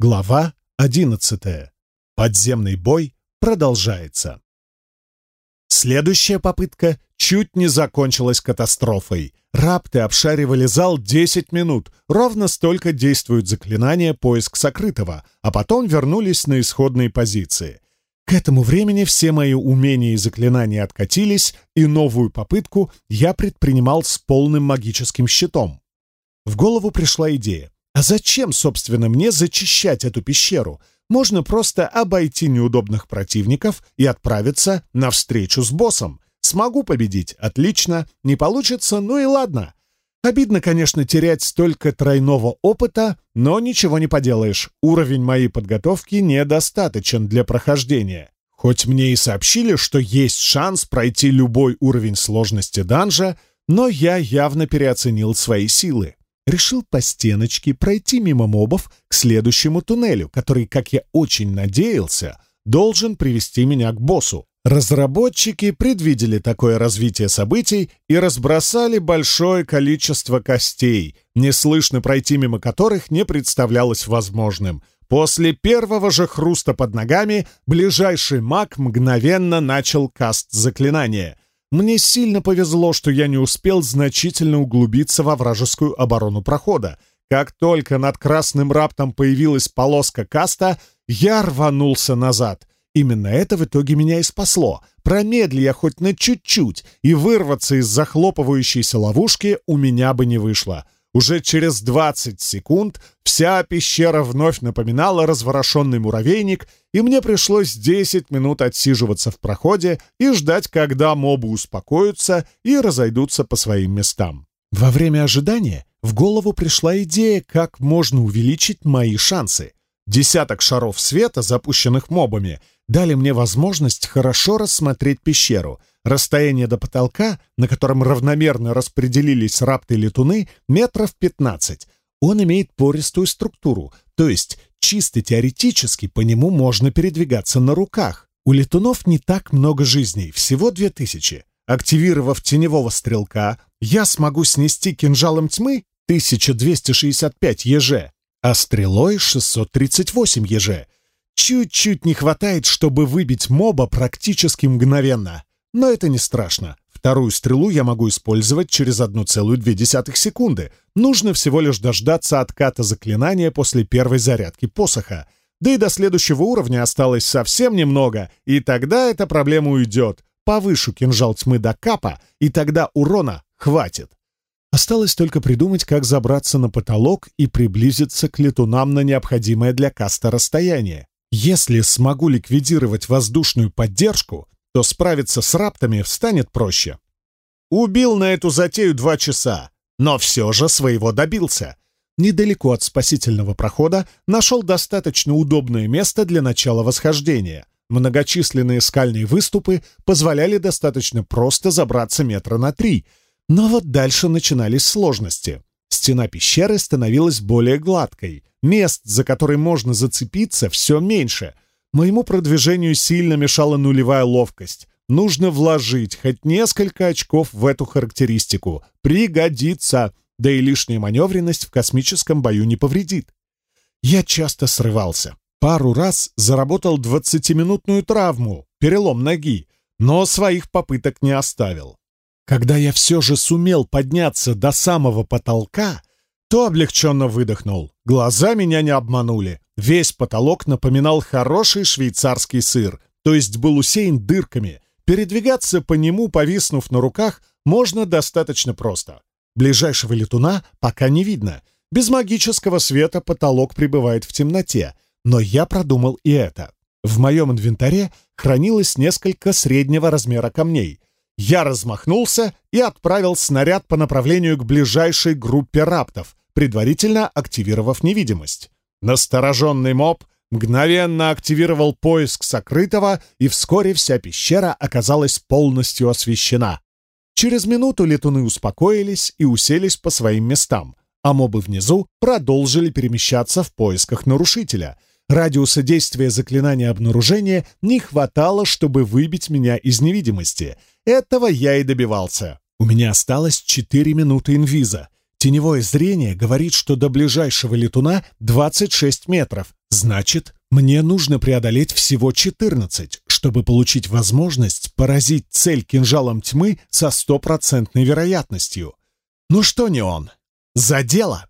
Глава 11. Подземный бой продолжается. Следующая попытка чуть не закончилась катастрофой. Рапты обшаривали зал 10 минут. Ровно столько действует заклинание «Поиск сокрытого», а потом вернулись на исходные позиции. К этому времени все мои умения и заклинания откатились, и новую попытку я предпринимал с полным магическим щитом. В голову пришла идея. А зачем, собственно, мне зачищать эту пещеру? Можно просто обойти неудобных противников и отправиться на встречу с боссом. Смогу победить, отлично. Не получится, ну и ладно. Обидно, конечно, терять столько тройного опыта, но ничего не поделаешь. Уровень моей подготовки недостаточен для прохождения. Хоть мне и сообщили, что есть шанс пройти любой уровень сложности данжа, но я явно переоценил свои силы решил по стеночке пройти мимо мобов к следующему туннелю, который, как я очень надеялся, должен привести меня к боссу. Разработчики предвидели такое развитие событий и разбросали большое количество костей, неслышно пройти мимо которых не представлялось возможным. После первого же хруста под ногами ближайший маг мгновенно начал каст заклинания — мне сильно повезло, что я не успел значительно углубиться во вражескую оборону прохода. Как только над красным раптом появилась полоска каста, я рванулся назад. Именно это в итоге меня и спасло. Промедли я хоть на чуть-чуть, и вырваться из захлопывающейся ловушки у меня бы не вышло уже через 20 секунд вся пещера вновь напоминала разворошенный муравейник, и мне пришлось 10 минут отсиживаться в проходе и ждать, когда мобы успокоятся и разойдутся по своим местам. Во время ожидания в голову пришла идея, как можно увеличить мои шансы. Десяток шаров света, запущенных мобами, дали мне возможность хорошо рассмотреть пещеру — Расстояние до потолка, на котором равномерно распределились рапты-летуны, метров 15. Он имеет пористую структуру, то есть чисто теоретически по нему можно передвигаться на руках. У летунов не так много жизней, всего 2000. Активировав теневого стрелка, я смогу снести кинжалом тьмы 1265 ЕЖ, а стрелой 638 ЕЖ. Чуть-чуть не хватает, чтобы выбить моба практически мгновенно. Но это не страшно. Вторую стрелу я могу использовать через 1,2 секунды. Нужно всего лишь дождаться отката заклинания после первой зарядки посоха. Да и до следующего уровня осталось совсем немного, и тогда эта проблема уйдет. Повышу кинжал тьмы до капа, и тогда урона хватит. Осталось только придумать, как забраться на потолок и приблизиться к летунам на необходимое для каста расстояние. Если смогу ликвидировать воздушную поддержку, то то справиться с раптами встанет проще. Убил на эту затею два часа, но все же своего добился. Недалеко от спасительного прохода нашел достаточно удобное место для начала восхождения. Многочисленные скальные выступы позволяли достаточно просто забраться метра на три, но вот дальше начинались сложности. Стена пещеры становилась более гладкой, мест, за которые можно зацепиться, все меньше — Моему продвижению сильно мешала нулевая ловкость. Нужно вложить хоть несколько очков в эту характеристику. Пригодится. Да и лишняя маневренность в космическом бою не повредит. Я часто срывался. Пару раз заработал 20-минутную травму, перелом ноги, но своих попыток не оставил. Когда я все же сумел подняться до самого потолка, то облегченно выдохнул. Глаза меня не обманули. Весь потолок напоминал хороший швейцарский сыр, то есть был усеян дырками. Передвигаться по нему, повиснув на руках, можно достаточно просто. Ближайшего летуна пока не видно. Без магического света потолок пребывает в темноте. Но я продумал и это. В моем инвентаре хранилось несколько среднего размера камней — я размахнулся и отправил снаряд по направлению к ближайшей группе раптов, предварительно активировав невидимость. Настороженный моб мгновенно активировал поиск сокрытого, и вскоре вся пещера оказалась полностью освещена. Через минуту летуны успокоились и уселись по своим местам, а мобы внизу продолжили перемещаться в поисках нарушителя. Радиуса действия заклинания обнаружения не хватало, чтобы выбить меня из невидимости. Этого я и добивался. У меня осталось 4 минуты инвиза. Теневое зрение говорит, что до ближайшего летуна 26 метров. Значит, мне нужно преодолеть всего 14, чтобы получить возможность поразить цель кинжалом тьмы со стопроцентной вероятностью. Ну что не он? За дело!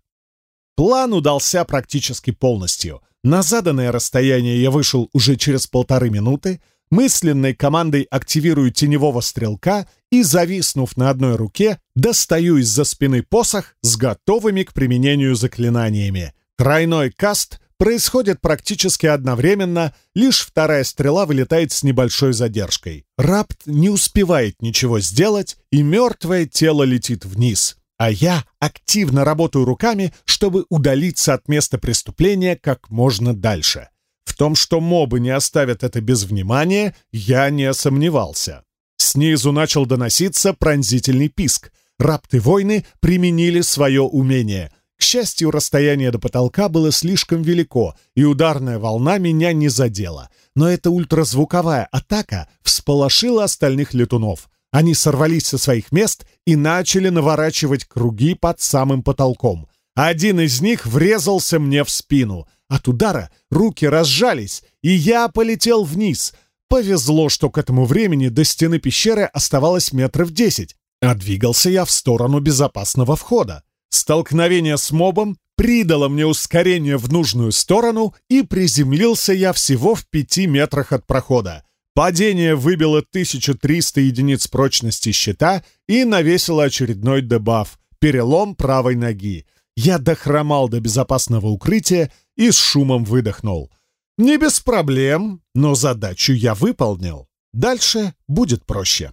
План удался практически полностью. На заданное расстояние я вышел уже через полторы минуты, мысленной командой активирую теневого стрелка и, зависнув на одной руке, достаю из-за спины посох с готовыми к применению заклинаниями. Тройной каст происходит практически одновременно, лишь вторая стрела вылетает с небольшой задержкой. Рапт не успевает ничего сделать, и мертвое тело летит вниз. А я активно работаю руками, чтобы удалиться от места преступления как можно дальше. В том, что мобы не оставят это без внимания, я не сомневался. Снизу начал доноситься пронзительный писк. Рапты-войны применили свое умение. К счастью, расстояние до потолка было слишком велико, и ударная волна меня не задела. Но эта ультразвуковая атака всполошила остальных летунов. Они сорвались со своих мест и начали наворачивать круги под самым потолком. Один из них врезался мне в спину. От удара руки разжались, и я полетел вниз. Повезло, что к этому времени до стены пещеры оставалось метров десять, а двигался я в сторону безопасного входа. Столкновение с мобом придало мне ускорение в нужную сторону, и приземлился я всего в пяти метрах от прохода. Падение выбило 1300 единиц прочности щита и навесило очередной дебаф — перелом правой ноги — Я дохромал до безопасного укрытия и с шумом выдохнул. Не без проблем, но задачу я выполнил. Дальше будет проще.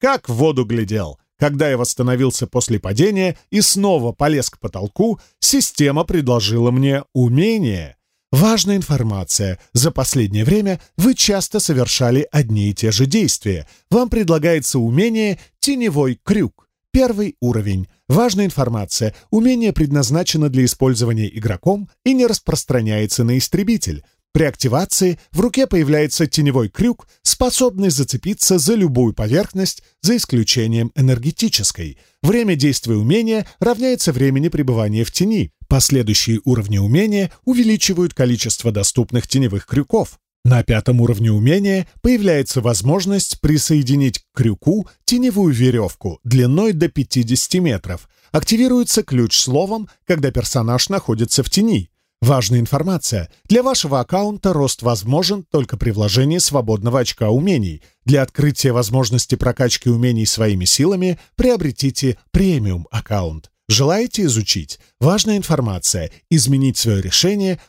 Как в воду глядел. Когда я восстановился после падения и снова полез к потолку, система предложила мне умение — Важная информация. За последнее время вы часто совершали одни и те же действия. Вам предлагается умение «Теневой крюк». Первый уровень. Важная информация, умение, предназначено для использования игроком и не распространяется на истребитель. При активации в руке появляется теневой крюк, способный зацепиться за любую поверхность, за исключением энергетической. Время действия умения равняется времени пребывания в тени. Последующие уровни умения увеличивают количество доступных теневых крюков. На пятом уровне умения появляется возможность присоединить к крюку теневую веревку длиной до 50 метров. Активируется ключ словом, когда персонаж находится в тени. Важная информация. Для вашего аккаунта рост возможен только при вложении свободного очка умений. Для открытия возможности прокачки умений своими силами приобретите премиум аккаунт. Желаете изучить? Важная информация. Изменить свое решение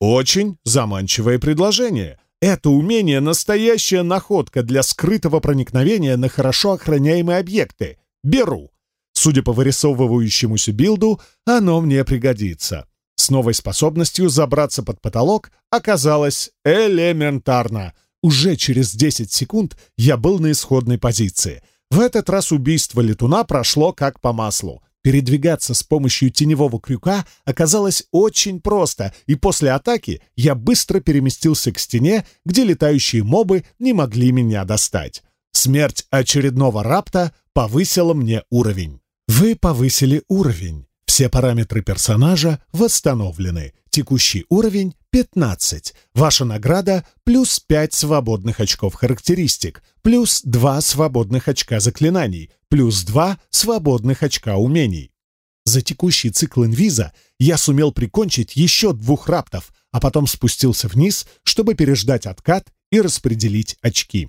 будет невозможно. Очень заманчивое предложение. Это умение — настоящая находка для скрытого проникновения на хорошо охраняемые объекты. Беру. Судя по вырисовывающемуся билду, оно мне пригодится. С новой способностью забраться под потолок оказалось элементарно. Уже через 10 секунд я был на исходной позиции. В этот раз убийство летуна прошло как по маслу. передвигаться с помощью теневого крюка оказалось очень просто, и после атаки я быстро переместился к стене, где летающие мобы не могли меня достать. Смерть очередного рапта повысила мне уровень. Вы повысили уровень. Все параметры персонажа восстановлены. Текущий уровень — 15. Ваша награда — плюс 5 свободных очков характеристик, плюс 2 свободных очка заклинаний, плюс 2 свободных очка умений. За текущий цикл инвиза я сумел прикончить еще двух раптов, а потом спустился вниз, чтобы переждать откат и распределить очки.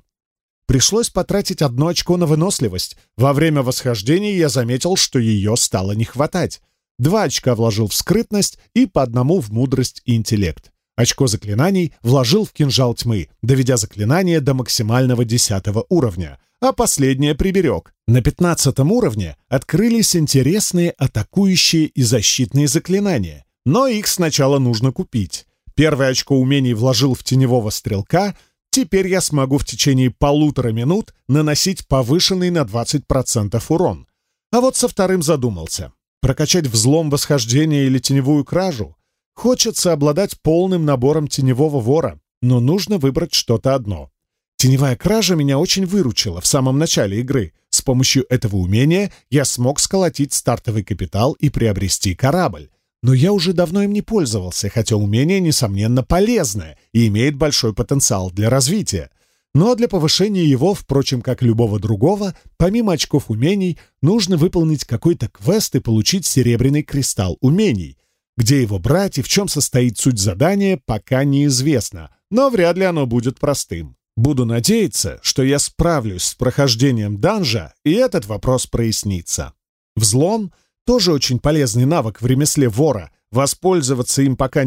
Пришлось потратить одно очко на выносливость. Во время восхождения я заметил, что ее стало не хватать. Два очка вложил в скрытность и по одному в мудрость и интеллект. Очко заклинаний вложил в кинжал тьмы, доведя заклинание до максимального десятого уровня, а последнее приберег. На пятнадцатом уровне открылись интересные атакующие и защитные заклинания, но их сначала нужно купить. Первое очко умений вложил в теневого стрелка, Теперь я смогу в течение полутора минут наносить повышенный на 20% урон. А вот со вторым задумался. прокачать взлом восхождения или теневую кражу. Хочется обладать полным набором теневого вора, но нужно выбрать что-то одно. Теневая кража меня очень выручила в самом начале игры. С помощью этого умения я смог сколотить стартовый капитал и приобрести корабль. Но я уже давно им не пользовался, хотя умение, несомненно, полезное и имеет большой потенциал для развития. Но для повышения его, впрочем, как любого другого, помимо очков умений, нужно выполнить какой-то квест и получить серебряный кристалл умений. Где его брать и в чем состоит суть задания, пока неизвестно, но вряд ли оно будет простым. Буду надеяться, что я справлюсь с прохождением данжа, и этот вопрос прояснится. Взлом — тоже очень полезный навык в ремесле вора. Воспользоваться им пока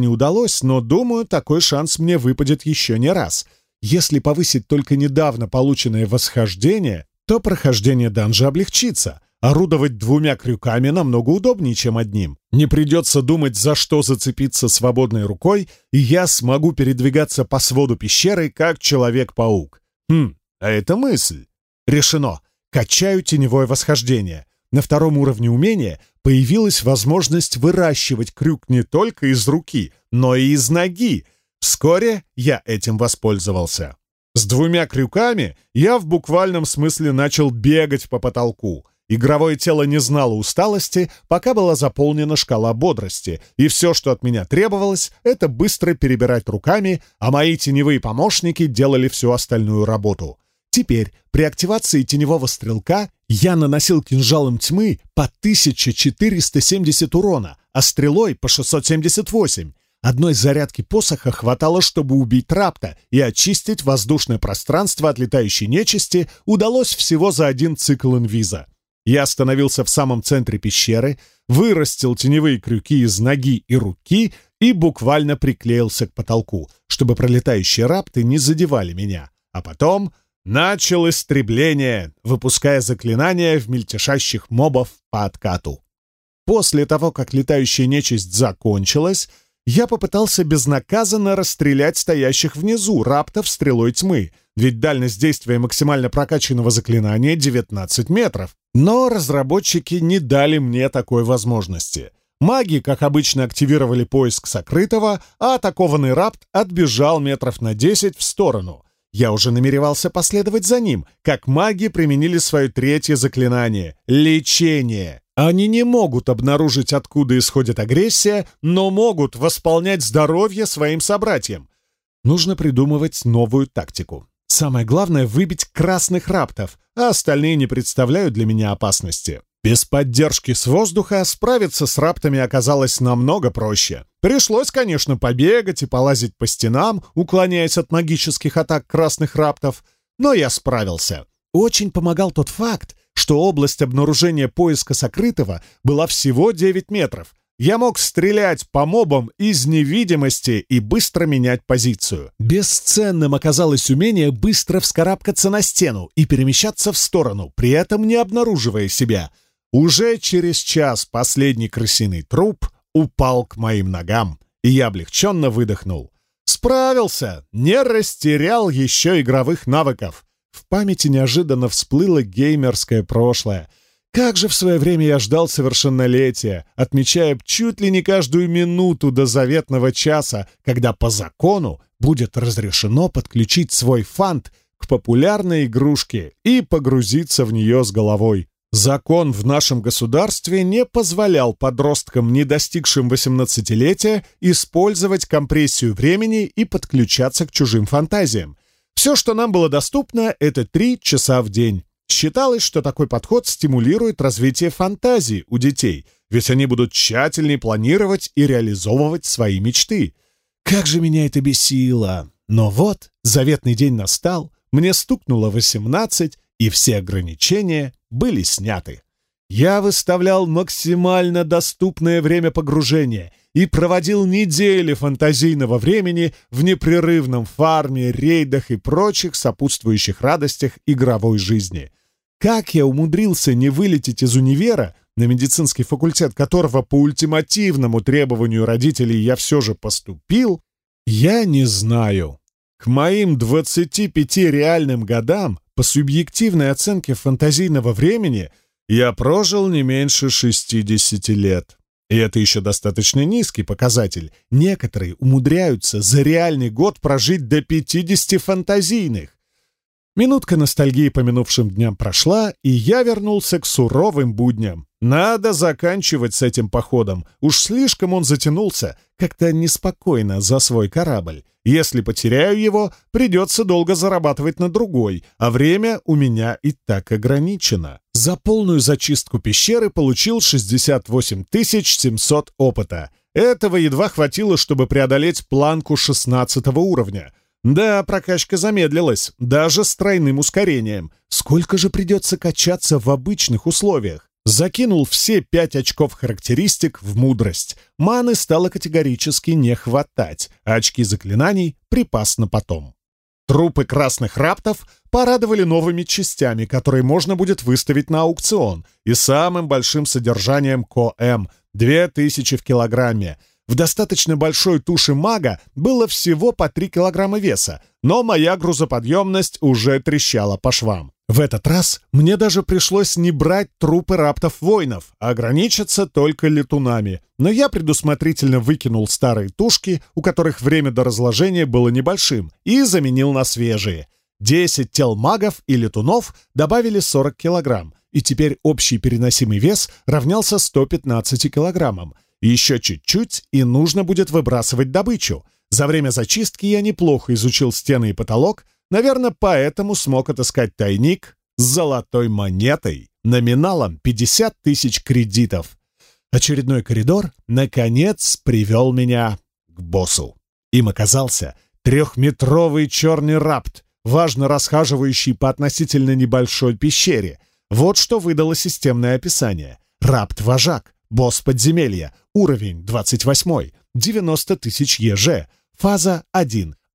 не удалось, но, думаю, такой шанс мне выпадет еще не раз — если повысить только недавно полученное восхождение, то прохождение данжа облегчится. Орудовать двумя крюками намного удобнее, чем одним. Не придется думать, за что зацепиться свободной рукой, и я смогу передвигаться по своду пещеры, как Человек-паук. Хм, а это мысль. Решено. Качаю теневое восхождение. На втором уровне умения появилась возможность выращивать крюк не только из руки, но и из ноги — Вскоре я этим воспользовался. С двумя крюками я в буквальном смысле начал бегать по потолку. Игровое тело не знало усталости, пока была заполнена шкала бодрости, и все, что от меня требовалось, это быстро перебирать руками, а мои теневые помощники делали всю остальную работу. Теперь при активации теневого стрелка я наносил кинжалом тьмы по 1470 урона, а стрелой по 678, Одной зарядки посоха хватало, чтобы убить рапта и очистить воздушное пространство от летающей нечисти удалось всего за один цикл инвиза. Я остановился в самом центре пещеры, вырастил теневые крюки из ноги и руки и буквально приклеился к потолку, чтобы пролетающие рапты не задевали меня. А потом начал истребление, выпуская заклинания в мельтешащих мобов по откату. После того, как летающая нечисть закончилась, я попытался безнаказанно расстрелять стоящих внизу, раптов стрелой тьмы, ведь дальность действия максимально прокачанного заклинания — 19 метров. Но разработчики не дали мне такой возможности. Маги, как обычно, активировали поиск сокрытого, а атакованный рапт отбежал метров на 10 в сторону. Я уже намеревался последовать за ним, как маги применили свое третье заклинание — лечение. Они не могут обнаружить, откуда исходит агрессия, но могут восполнять здоровье своим собратьям. Нужно придумывать новую тактику. Самое главное — выбить красных раптов, а остальные не представляют для меня опасности. Без поддержки с воздуха справиться с раптами оказалось намного проще. Пришлось, конечно, побегать и полазить по стенам, уклоняясь от магических атак красных раптов, но я справился. Очень помогал тот факт, что область обнаружения поиска сокрытого была всего 9 метров. Я мог стрелять по мобам из невидимости и быстро менять позицию. Бесценным оказалось умение быстро вскарабкаться на стену и перемещаться в сторону, при этом не обнаруживая себя. Уже через час последний крысиный труп упал к моим ногам, и я облегченно выдохнул. Справился, не растерял еще игровых навыков. В памяти неожиданно всплыло геймерское прошлое. Как же в свое время я ждал совершеннолетия, отмечая чуть ли не каждую минуту до заветного часа, когда по закону будет разрешено подключить свой фант к популярной игрушке и погрузиться в нее с головой. Закон в нашем государстве не позволял подросткам, не достигшим 18-летия, использовать компрессию времени и подключаться к чужим фантазиям. Все, что нам было доступно, это три часа в день. Считалось, что такой подход стимулирует развитие фантазии у детей, ведь они будут тщательнее планировать и реализовывать свои мечты. Как же меня это бесило! Но вот, заветный день настал, мне стукнуло 18, и все ограничения были сняты. Я выставлял максимально доступное время погружения, и проводил недели фантазийного времени в непрерывном фарме, рейдах и прочих сопутствующих радостях игровой жизни. Как я умудрился не вылететь из универа, на медицинский факультет которого по ультимативному требованию родителей я все же поступил, я не знаю. К моим 25 реальным годам по субъективной оценке фантазийного времени я прожил не меньше 60 лет. И Это еще достаточно низкий показатель. Некоторые умудряются за реальный год прожить до 50 фантазийных. Минутка ностальгии по минувшим дням прошла, и я вернулся к суровым будням. Надо заканчивать с этим походом. Уж слишком он затянулся, как-то неспокойно за свой корабль. Если потеряю его, придется долго зарабатывать на другой, а время у меня и так ограничено. За полную зачистку пещеры получил 68 700 опыта. Этого едва хватило, чтобы преодолеть планку 16 уровня. Да, прокачка замедлилась, даже с тройным ускорением. Сколько же придется качаться в обычных условиях? Закинул все пять очков характеристик в мудрость. Маны стало категорически не хватать, а очки заклинаний — припас на потом. Трупы красных раптов порадовали новыми частями, которые можно будет выставить на аукцион, и самым большим содержанием КОМ — 2000 в килограмме. В достаточно большой туше мага было всего по 3 килограмма веса, но моя грузоподъемность уже трещала по швам. В этот раз мне даже пришлось не брать трупы раптов-воинов, а ограничиться только летунами. Но я предусмотрительно выкинул старые тушки, у которых время до разложения было небольшим, и заменил на свежие. 10 тел магов и летунов добавили 40 килограмм, и теперь общий переносимый вес равнялся 115 килограммам. Еще чуть-чуть, и нужно будет выбрасывать добычу. За время зачистки я неплохо изучил стены и потолок, Наверное, поэтому смог отыскать тайник с золотой монетой, номиналом 50 тысяч кредитов. Очередной коридор, наконец, привел меня к боссу. Им оказался трехметровый черный рапт, важно расхаживающий по относительно небольшой пещере. Вот что выдало системное описание. Рапт-вожак, босс подземелья, уровень 28, 90 тысяч ЕЖ, фаза 1,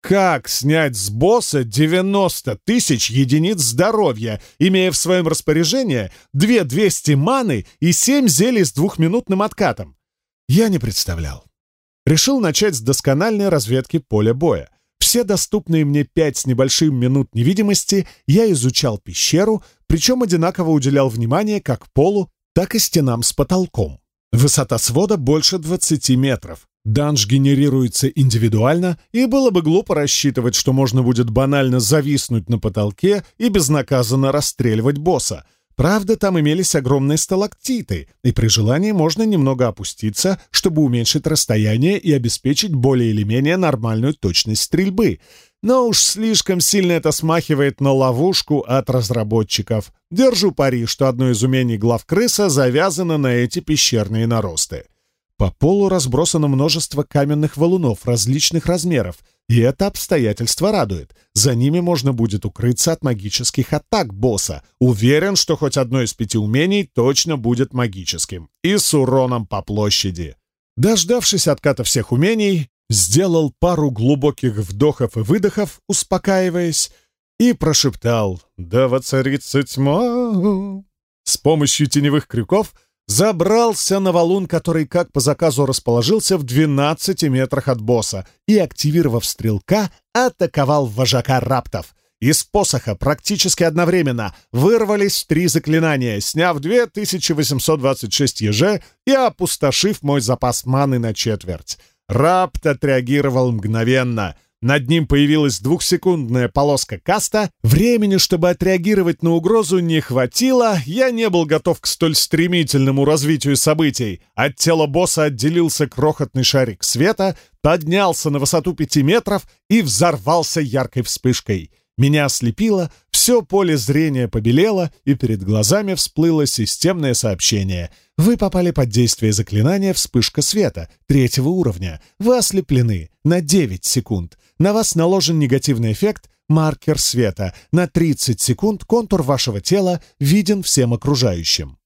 Как снять с босса 90 тысяч единиц здоровья, имея в своем распоряжении 2200 маны и 7 зелий с двухминутным откатом? Я не представлял. Решил начать с доскональной разведки поля боя. Все доступные мне пять с небольшим минут невидимости я изучал пещеру, причем одинаково уделял внимание как полу, так и стенам с потолком. Высота свода больше 20 метров. Данж генерируется индивидуально, и было бы глупо рассчитывать, что можно будет банально зависнуть на потолке и безнаказанно расстреливать босса. Правда, там имелись огромные сталактиты, и при желании можно немного опуститься, чтобы уменьшить расстояние и обеспечить более или менее нормальную точность стрельбы. Но уж слишком сильно это смахивает на ловушку от разработчиков. Держу пари, что одно из умений глав крыса завязано на эти пещерные наросты. По полу разбросано множество каменных валунов различных размеров, и это обстоятельство радует. За ними можно будет укрыться от магических атак босса. Уверен, что хоть одно из пяти умений точно будет магическим. И с уроном по площади. Дождавшись отката всех умений, сделал пару глубоких вдохов и выдохов, успокаиваясь, и прошептал «Да воцарится тьма!» С помощью теневых крюков — забрался на валун, который, как по заказу, расположился в 12 метрах от босса, и, активировав стрелка, атаковал вожака раптов. Из посоха практически одновременно вырвались три заклинания, сняв 2826 еже и опустошив мой запас маны на четверть. Рапт отреагировал мгновенно — Над ним появилась двухсекундная полоска каста. Времени, чтобы отреагировать на угрозу, не хватило. Я не был готов к столь стремительному развитию событий. От тела босса отделился крохотный шарик света, поднялся на высоту пяти метров и взорвался яркой вспышкой. Меня ослепило, все поле зрения побелело, и перед глазами всплыло системное сообщение. Вы попали под действие заклинания «Вспышка света» третьего уровня. Вы ослеплены на 9 секунд. На вас наложен негативный эффект «Маркер света». На 30 секунд контур вашего тела виден всем окружающим.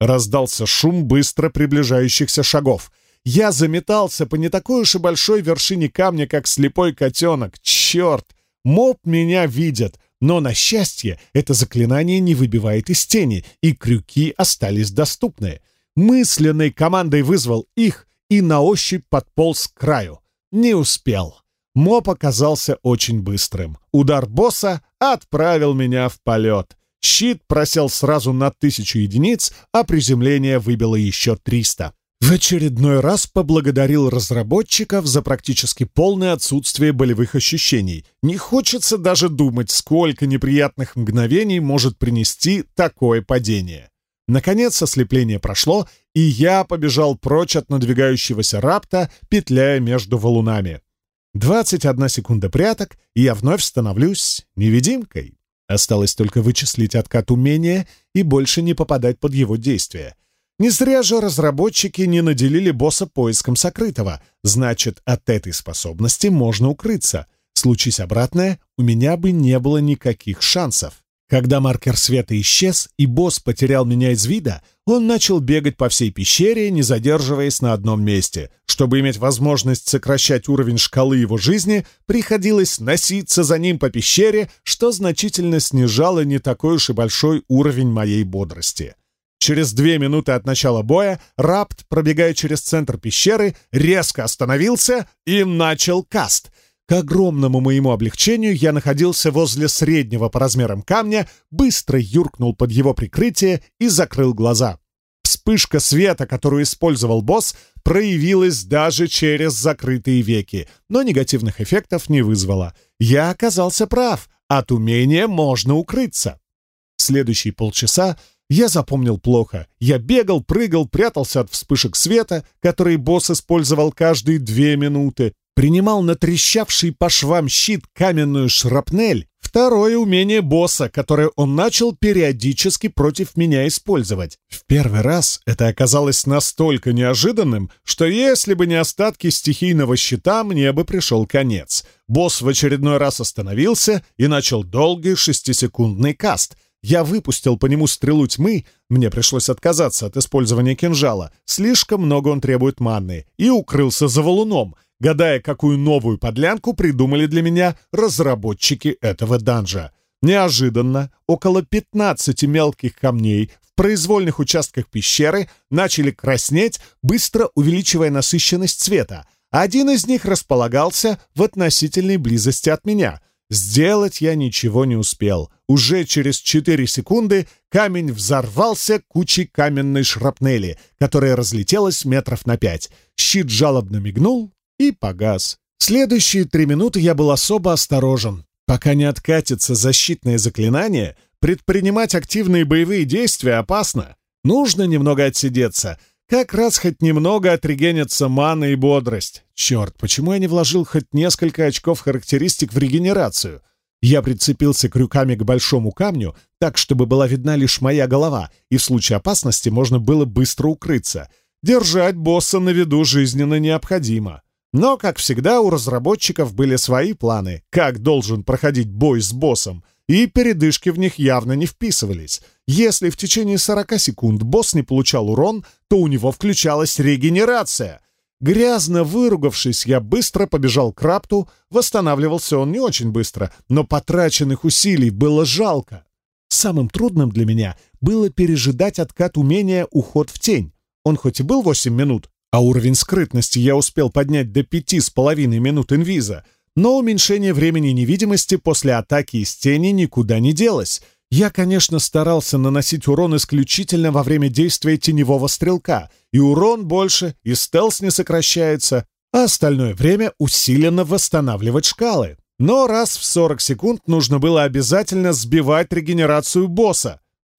Раздался шум быстро приближающихся шагов. Я заметался по не такой уж и большой вершине камня, как слепой котенок. Черт! Моб меня видит, но, на счастье, это заклинание не выбивает из тени, и крюки остались доступны. Мысленной командой вызвал их и на ощупь подполз к краю. Не успел. Моп оказался очень быстрым. Удар босса отправил меня в полет. Щит просел сразу на тысячу единиц, а приземление выбило еще триста. В очередной раз поблагодарил разработчиков за практически полное отсутствие болевых ощущений. Не хочется даже думать, сколько неприятных мгновений может принести такое падение. Наконец ослепление прошло, и я побежал прочь от надвигающегося рапта, петляя между валунами. 21 секунда пряток, и я вновь становлюсь невидимкой. Осталось только вычислить откат умения и больше не попадать под его действие. Не зря же разработчики не наделили босса поиском сокрытого. Значит, от этой способности можно укрыться. Случись обратное, Когда маркер света исчез, и босс потерял меня из вида, он начал бегать по всей пещере, не задерживаясь на одном месте. Чтобы иметь возможность сокращать уровень шкалы его жизни, приходилось носиться за ним по пещере, что значительно снижало не такой уж и большой уровень моей бодрости. Через две минуты от начала боя Рапт, пробегая через центр пещеры, резко остановился и начал каст — к огромному моему облегчению я находился возле среднего по размерам камня, быстро юркнул под его прикрытие и закрыл глаза. Вспышка света, которую использовал босс, проявилась даже через закрытые веки, но негативных эффектов не вызвала. Я оказался прав, от умения можно укрыться. Следующие полчаса я запомнил плохо. Я бегал, прыгал, прятался от вспышек света, которые босс использовал каждые две минуты. принимал на трещавший по швам щит каменную шрапнель, второе умение босса, которое он начал периодически против меня использовать. В первый раз это оказалось настолько неожиданным, что если бы не остатки стихийного щита, мне бы пришел конец. Босс в очередной раз остановился и начал долгий шестисекундный каст — я выпустил по нему стрелу тьмы, мне пришлось отказаться от использования кинжала, слишком много он требует манны, и укрылся за валуном — гадая, какую новую подлянку придумали для меня разработчики этого данжа. Неожиданно около 15 мелких камней в произвольных участках пещеры начали краснеть, быстро увеличивая насыщенность цвета. Один из них располагался в относительной близости от меня. Сделать я ничего не успел. Уже через 4 секунды камень взорвался кучей каменной шрапнели, которая разлетелась метров на пять. Щит жалобно мигнул и погас. Следующие три минуты я был особо осторожен. Пока не откатится защитное заклинание, предпринимать активные боевые действия опасно. Нужно немного отсидеться. Как раз хоть немного отрегенятся мана и бодрость. Черт, почему я не вложил хоть несколько очков характеристик в регенерацию? Я прицепился крюками к большому камню, так, чтобы была видна лишь моя голова, и в случае опасности можно было быстро укрыться. Держать босса на виду жизненно необходимо. Но, как всегда, у разработчиков были свои планы, как должен проходить бой с боссом, и передышки в них явно не вписывались. Если в течение 40 секунд босс не получал урон, то у него включалась регенерация. Грязно выругавшись, я быстро побежал к рапту, восстанавливался он не очень быстро, но потраченных усилий было жалко. Самым трудным для меня было пережидать откат умения «Уход в тень». Он хоть и был 8 минут, а уровень скрытности я успел поднять до пяти с половиной минут инвиза, но уменьшение времени невидимости после атаки из тени никуда не делось. Я, конечно, старался наносить урон исключительно во время действия теневого стрелка, и урон больше, и стелс не сокращается, а остальное время усиленно восстанавливать шкалы. Но раз в 40 секунд нужно было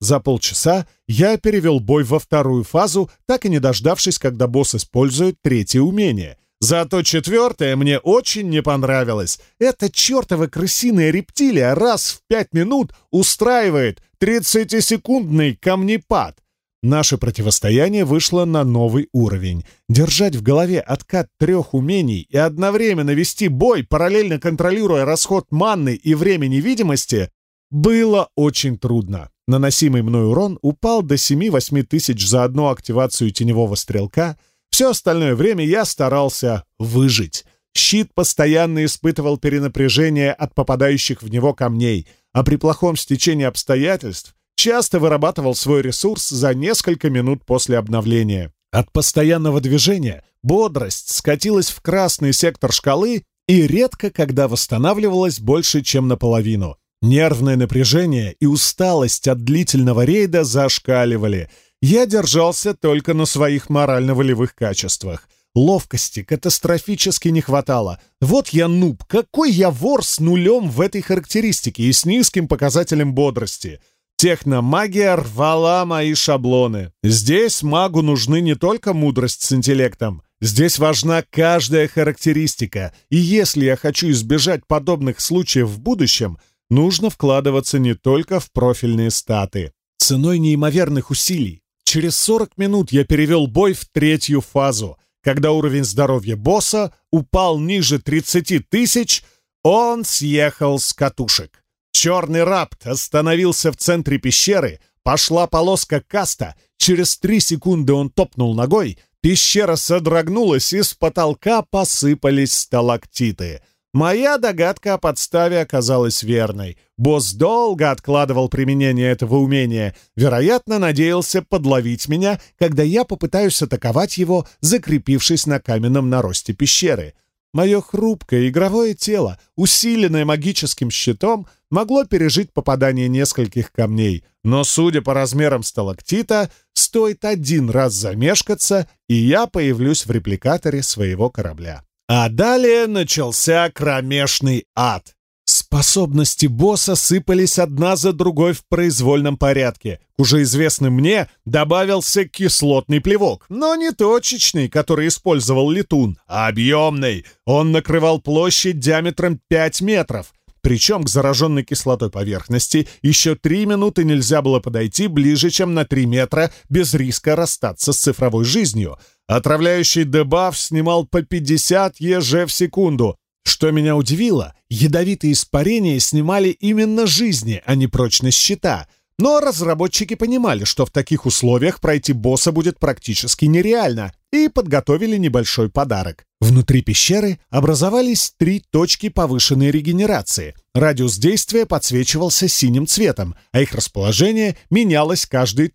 обязательно сбивать регенерацию босса, за полчаса я перевел бой во вторую фазу, так и не дождавшись, когда босс использует третье умение. Зато четвертое мне очень не понравилось. Эта чертова крысиная рептилия раз в пять минут устраивает 30-секундный камнепад. Наше противостояние вышло на новый уровень. Держать в голове откат трех умений и одновременно вести бой, параллельно контролируя расход манны и времени видимости, Было очень трудно. Наносимый мной урон упал до 7-8 тысяч за одну активацию теневого стрелка. Все остальное время я старался выжить. Щит постоянно испытывал перенапряжение от попадающих в него камней, а при плохом стечении обстоятельств часто вырабатывал свой ресурс за несколько минут после обновления. От постоянного движения бодрость скатилась в красный сектор шкалы и редко когда восстанавливалась больше, чем наполовину — Нервное напряжение и усталость от длительного рейда зашкаливали. Я держался только на своих морально-волевых качествах. Ловкости катастрофически не хватало. Вот я нуб, какой я вор с нулем в этой характеристике и с низким показателем бодрости. Техномагия рвала мои шаблоны. Здесь магу нужны не только мудрость с интеллектом. Здесь важна каждая характеристика. И если я хочу избежать подобных случаев в будущем — нужно вкладываться не только в профильные статы. Ценой неимоверных усилий. Через 40 минут я перевел бой в третью фазу. Когда уровень здоровья босса упал ниже 30 тысяч, он съехал с катушек. Черный рапт остановился в центре пещеры, пошла полоска каста, через три секунды он топнул ногой, пещера содрогнулась, и с потолка посыпались сталактиты — Моя догадка о подставе оказалась верной. Босс долго откладывал применение этого умения, вероятно, надеялся подловить меня, когда я попытаюсь атаковать его, закрепившись на каменном наросте пещеры. Мое хрупкое игровое тело, усиленное магическим щитом, могло пережить попадание нескольких камней, но, судя по размерам сталактита, стоит один раз замешкаться, и я появлюсь в репликаторе своего корабля. А далее начался кромешный ад. Способности босса сыпались одна за другой в произвольном порядке. К уже известным мне добавился кислотный плевок, но не точечный, который использовал летун, а объемный. Он накрывал площадь диаметром 5 метров — причем к зараженной кислотой поверхности, еще три минуты нельзя было подойти ближе, чем на три метра, без риска расстаться с цифровой жизнью. Отравляющий дебаф снимал по 50 еже в секунду. Что меня удивило, ядовитые испарения снимали именно жизни, а не прочность щита — Но разработчики понимали, что в таких условиях пройти босса будет практически нереально, и подготовили небольшой подарок. Внутри пещеры образовались три точки повышенной регенерации. Радиус действия подсвечивался синим цветом, а их расположение менялось каждые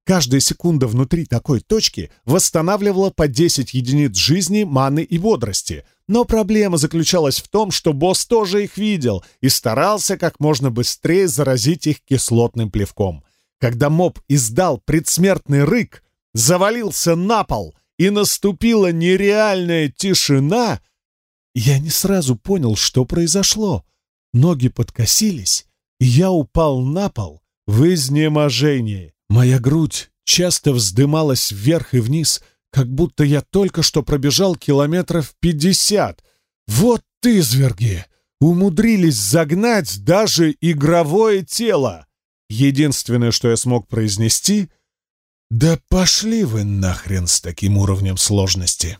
30 секунд. Каждая секунда внутри такой точки восстанавливала по 10 единиц жизни, маны и бодрости. Но проблема заключалась в том, что босс тоже их видел и старался как можно быстрее заразить их кислотным плевком. Когда моб издал предсмертный рык, завалился на пол и наступила нереальная тишина, я не сразу понял, что произошло. Ноги подкосились, и я упал на пол в изнеможении. Моя грудь часто вздымалась вверх и вниз, как будто я только что пробежал километров пятьдесят. Вот ты, зверги! Умудрились загнать даже игровое тело! Единственное, что я смог произнести — «Да пошли вы нахрен с таким уровнем сложности!»